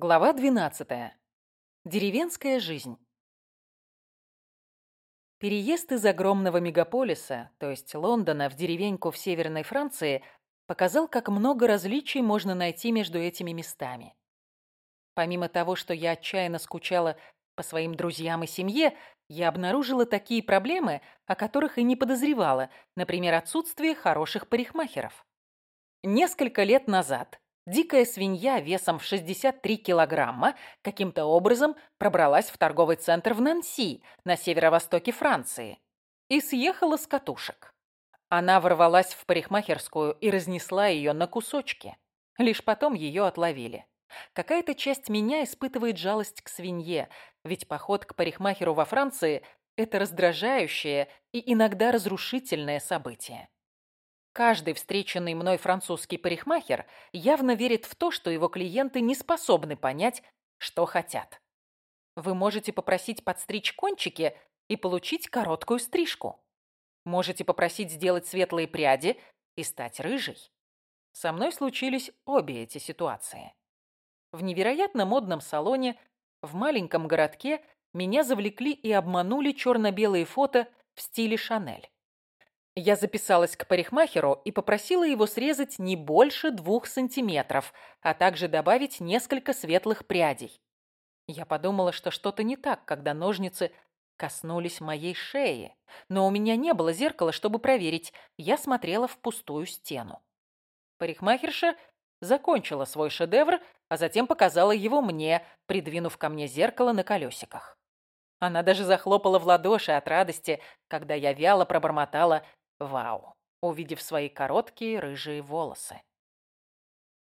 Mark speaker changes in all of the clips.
Speaker 1: Глава 12. Деревенская жизнь. Переезд из огромного мегаполиса, то есть Лондона, в деревеньку в Северной Франции, показал, как много различий можно найти между этими местами. Помимо того, что я отчаянно скучала по своим друзьям и семье, я обнаружила такие проблемы, о которых и не подозревала, например, отсутствие хороших парикмахеров. Несколько лет назад Дикая свинья весом в 63 килограмма каким-то образом пробралась в торговый центр в Нанси на северо-востоке Франции и съехала с катушек. Она ворвалась в парикмахерскую и разнесла ее на кусочки. Лишь потом ее отловили. Какая-то часть меня испытывает жалость к свинье, ведь поход к парикмахеру во Франции – это раздражающее и иногда разрушительное событие. Каждый встреченный мной французский парикмахер явно верит в то, что его клиенты не способны понять, что хотят. Вы можете попросить подстричь кончики и получить короткую стрижку. Можете попросить сделать светлые пряди и стать рыжей. Со мной случились обе эти ситуации. В невероятно модном салоне в маленьком городке меня завлекли и обманули черно-белые фото в стиле Шанель. Я записалась к парикмахеру и попросила его срезать не больше двух сантиметров, а также добавить несколько светлых прядей. Я подумала, что что-то не так, когда ножницы коснулись моей шеи, но у меня не было зеркала, чтобы проверить. Я смотрела в пустую стену. Парикмахерша закончила свой шедевр, а затем показала его мне, придвинув ко мне зеркало на колесиках. Она даже захлопала в ладоши от радости, когда я вяло пробормотала «Вау», увидев свои короткие рыжие волосы.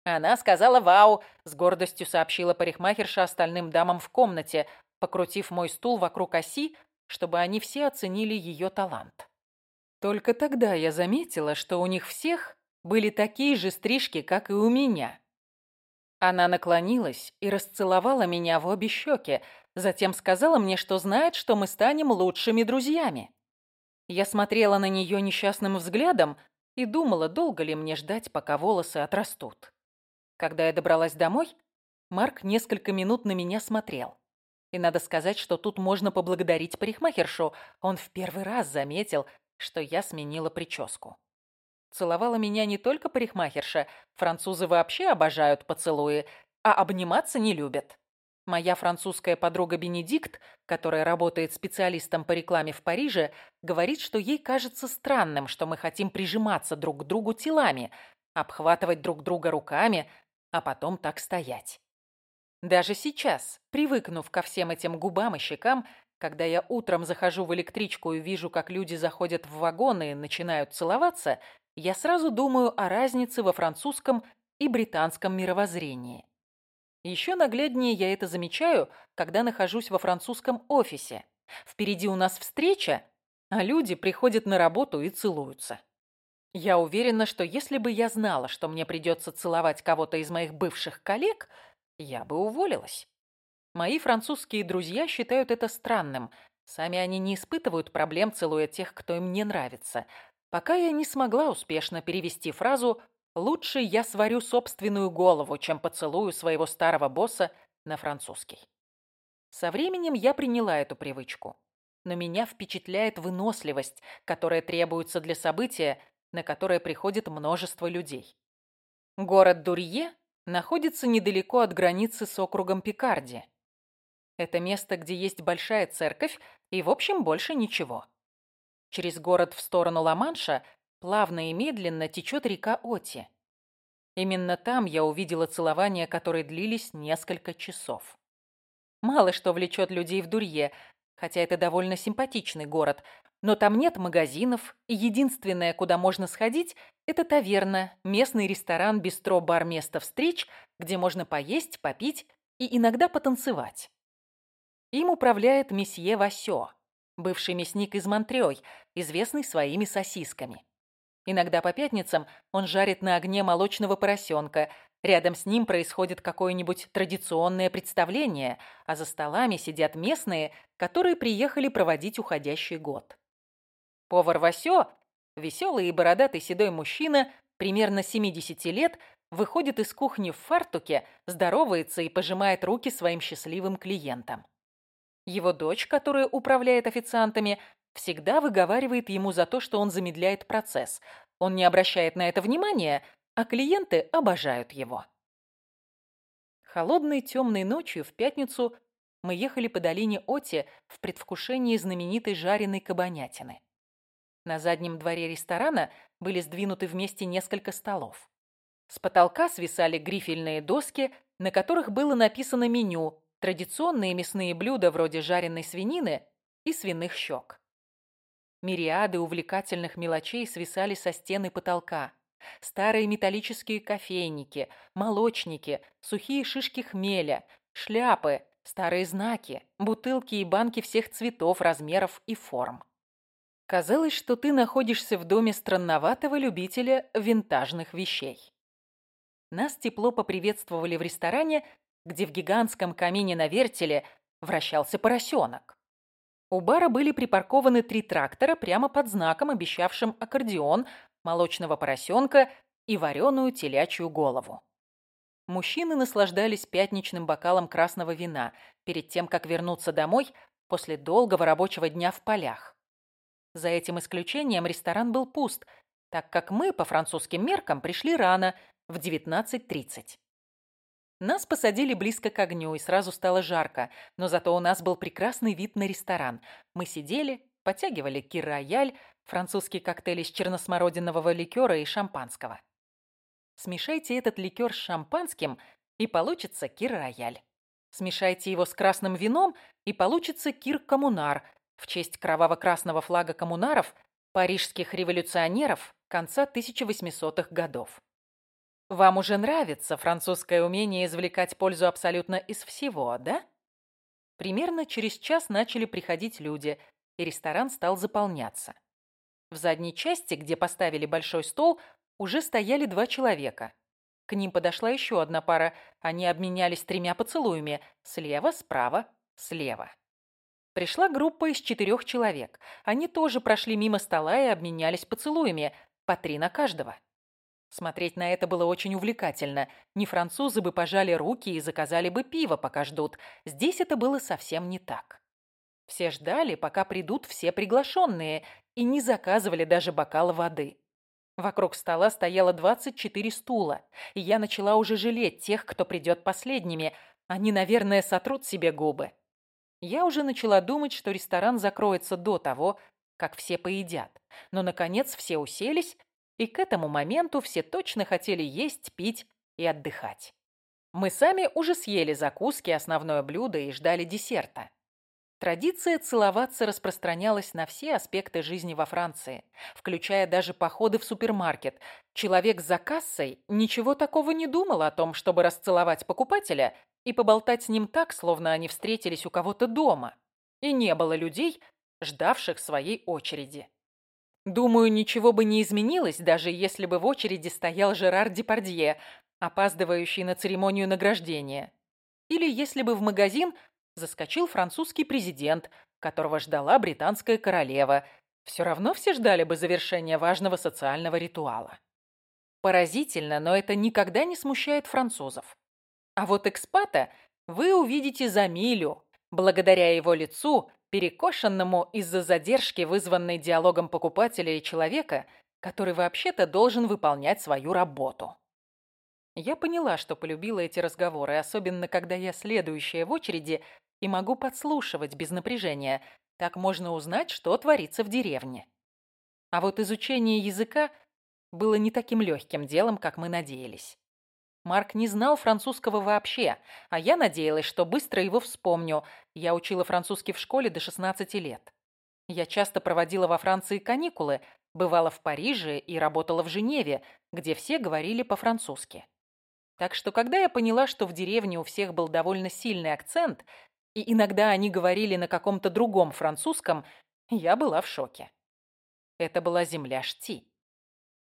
Speaker 1: Она сказала «Вау», с гордостью сообщила парикмахерша остальным дамам в комнате, покрутив мой стул вокруг оси, чтобы они все оценили ее талант. Только тогда я заметила, что у них всех были такие же стрижки, как и у меня. Она наклонилась и расцеловала меня в обе щеки, затем сказала мне, что знает, что мы станем лучшими друзьями. Я смотрела на нее несчастным взглядом и думала, долго ли мне ждать, пока волосы отрастут. Когда я добралась домой, Марк несколько минут на меня смотрел. И надо сказать, что тут можно поблагодарить парикмахершу. Он в первый раз заметил, что я сменила прическу. Целовала меня не только парикмахерша, французы вообще обожают поцелуи, а обниматься не любят. Моя французская подруга Бенедикт, которая работает специалистом по рекламе в Париже, говорит, что ей кажется странным, что мы хотим прижиматься друг к другу телами, обхватывать друг друга руками, а потом так стоять. Даже сейчас, привыкнув ко всем этим губам и щекам, когда я утром захожу в электричку и вижу, как люди заходят в вагоны и начинают целоваться, я сразу думаю о разнице во французском и британском мировоззрении. Еще нагляднее я это замечаю, когда нахожусь во французском офисе. Впереди у нас встреча, а люди приходят на работу и целуются. Я уверена, что если бы я знала, что мне придется целовать кого-то из моих бывших коллег, я бы уволилась. Мои французские друзья считают это странным. Сами они не испытывают проблем, целуя тех, кто им не нравится. Пока я не смогла успешно перевести фразу Лучше я сварю собственную голову, чем поцелую своего старого босса на французский. Со временем я приняла эту привычку. Но меня впечатляет выносливость, которая требуется для события, на которое приходит множество людей. Город Дурье находится недалеко от границы с округом Пикарди. Это место, где есть большая церковь и, в общем, больше ничего. Через город в сторону Ла-Манша плавно и медленно течет река Оти. Именно там я увидела целования, которые длились несколько часов. Мало что влечет людей в Дурье, хотя это довольно симпатичный город, но там нет магазинов, и единственное, куда можно сходить, это таверна, местный ресторан, бистро, бар, место встреч, где можно поесть, попить и иногда потанцевать. Им управляет месье Васё, бывший мясник из Монтрёй, известный своими сосисками. Иногда по пятницам он жарит на огне молочного поросенка. Рядом с ним происходит какое-нибудь традиционное представление, а за столами сидят местные, которые приехали проводить уходящий год. Повар Васё, веселый и бородатый седой мужчина, примерно 70 лет, выходит из кухни в фартуке, здоровается и пожимает руки своим счастливым клиентам. Его дочь, которая управляет официантами, всегда выговаривает ему за то, что он замедляет процесс. Он не обращает на это внимания, а клиенты обожают его. Холодной темной ночью в пятницу мы ехали по долине Оти в предвкушении знаменитой жареной кабанятины. На заднем дворе ресторана были сдвинуты вместе несколько столов. С потолка свисали грифельные доски, на которых было написано меню, традиционные мясные блюда вроде жареной свинины и свиных щек. Мириады увлекательных мелочей свисали со стены потолка. Старые металлические кофейники, молочники, сухие шишки хмеля, шляпы, старые знаки, бутылки и банки всех цветов, размеров и форм. Казалось, что ты находишься в доме странноватого любителя винтажных вещей. Нас тепло поприветствовали в ресторане, где в гигантском камине на вертеле вращался поросенок. У бара были припаркованы три трактора прямо под знаком, обещавшим аккордеон, молочного поросенка и вареную телячью голову. Мужчины наслаждались пятничным бокалом красного вина перед тем, как вернуться домой после долгого рабочего дня в полях. За этим исключением ресторан был пуст, так как мы, по французским меркам, пришли рано, в 19.30. Нас посадили близко к огню, и сразу стало жарко, но зато у нас был прекрасный вид на ресторан. Мы сидели, потягивали кир-рояль, французский коктейль из черносмородинового ликера и шампанского. Смешайте этот ликер с шампанским, и получится кир-рояль. Смешайте его с красным вином, и получится кир-коммунар в честь кроваво-красного флага коммунаров, парижских революционеров конца 1800-х годов. Вам уже нравится французское умение извлекать пользу абсолютно из всего, да? Примерно через час начали приходить люди, и ресторан стал заполняться. В задней части, где поставили большой стол, уже стояли два человека. К ним подошла еще одна пара. Они обменялись тремя поцелуями. Слева, справа, слева. Пришла группа из четырех человек. Они тоже прошли мимо стола и обменялись поцелуями. По три на каждого. Смотреть на это было очень увлекательно. Не французы бы пожали руки и заказали бы пиво, пока ждут. Здесь это было совсем не так. Все ждали, пока придут все приглашенные, и не заказывали даже бокала воды. Вокруг стола стояло 24 стула, и я начала уже жалеть тех, кто придет последними. Они, наверное, сотрут себе губы. Я уже начала думать, что ресторан закроется до того, как все поедят. Но, наконец, все уселись, и к этому моменту все точно хотели есть, пить и отдыхать. Мы сами уже съели закуски, основное блюдо и ждали десерта. Традиция целоваться распространялась на все аспекты жизни во Франции, включая даже походы в супермаркет. Человек за кассой ничего такого не думал о том, чтобы расцеловать покупателя и поболтать с ним так, словно они встретились у кого-то дома. И не было людей, ждавших своей очереди. Думаю, ничего бы не изменилось, даже если бы в очереди стоял Жерар Депардье, опаздывающий на церемонию награждения. Или если бы в магазин заскочил французский президент, которого ждала британская королева. Все равно все ждали бы завершения важного социального ритуала. Поразительно, но это никогда не смущает французов. А вот экспата вы увидите за милю, благодаря его лицу, перекошенному из-за задержки, вызванной диалогом покупателя и человека, который вообще-то должен выполнять свою работу. Я поняла, что полюбила эти разговоры, особенно когда я следующая в очереди и могу подслушивать без напряжения. Так можно узнать, что творится в деревне. А вот изучение языка было не таким легким делом, как мы надеялись. Марк не знал французского вообще, а я надеялась, что быстро его вспомню. Я учила французский в школе до 16 лет. Я часто проводила во Франции каникулы, бывала в Париже и работала в Женеве, где все говорили по-французски. Так что, когда я поняла, что в деревне у всех был довольно сильный акцент, и иногда они говорили на каком-то другом французском, я была в шоке. Это была земля Шти.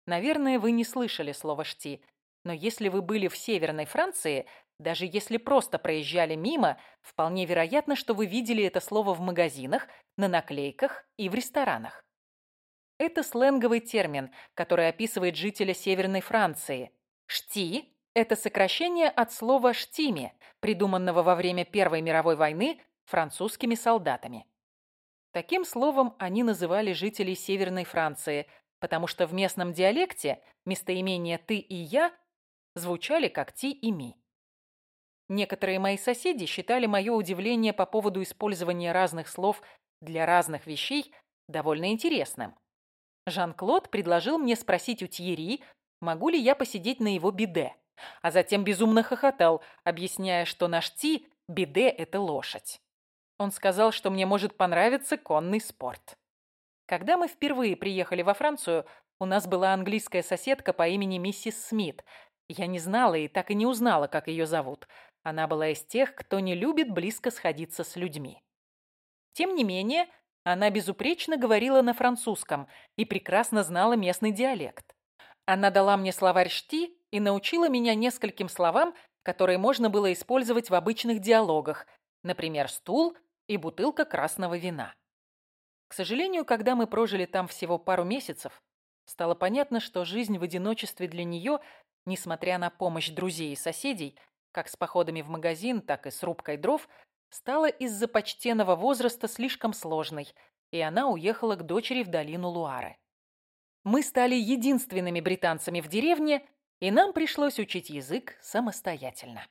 Speaker 1: Наверное, вы не слышали слово «шти», но если вы были в Северной Франции, даже если просто проезжали мимо, вполне вероятно, что вы видели это слово в магазинах, на наклейках и в ресторанах. Это сленговый термин, который описывает жителя Северной Франции. Шти Это сокращение от слова «штиме», придуманного во время Первой мировой войны французскими солдатами. Таким словом они называли жителей Северной Франции, потому что в местном диалекте местоимения «ты» и «я» звучали как «ти» и «ми». Некоторые мои соседи считали мое удивление по поводу использования разных слов для разных вещей довольно интересным. Жан-Клод предложил мне спросить у Тьерри, могу ли я посидеть на его биде, а затем безумно хохотал, объясняя, что наш Ти – биде – это лошадь. Он сказал, что мне может понравиться конный спорт. Когда мы впервые приехали во Францию, у нас была английская соседка по имени миссис Смит. Я не знала и так и не узнала, как ее зовут. Она была из тех, кто не любит близко сходиться с людьми. Тем не менее, она безупречно говорила на французском и прекрасно знала местный диалект. Она дала мне словарь «шти» и научила меня нескольким словам, которые можно было использовать в обычных диалогах, например, «стул» и «бутылка красного вина». К сожалению, когда мы прожили там всего пару месяцев, стало понятно, что жизнь в одиночестве для нее, несмотря на помощь друзей и соседей, как с походами в магазин, так и с рубкой дров, стала из-за почтенного возраста слишком сложной, и она уехала к дочери в долину Луары. Мы стали единственными британцами в деревне, и нам пришлось учить язык самостоятельно.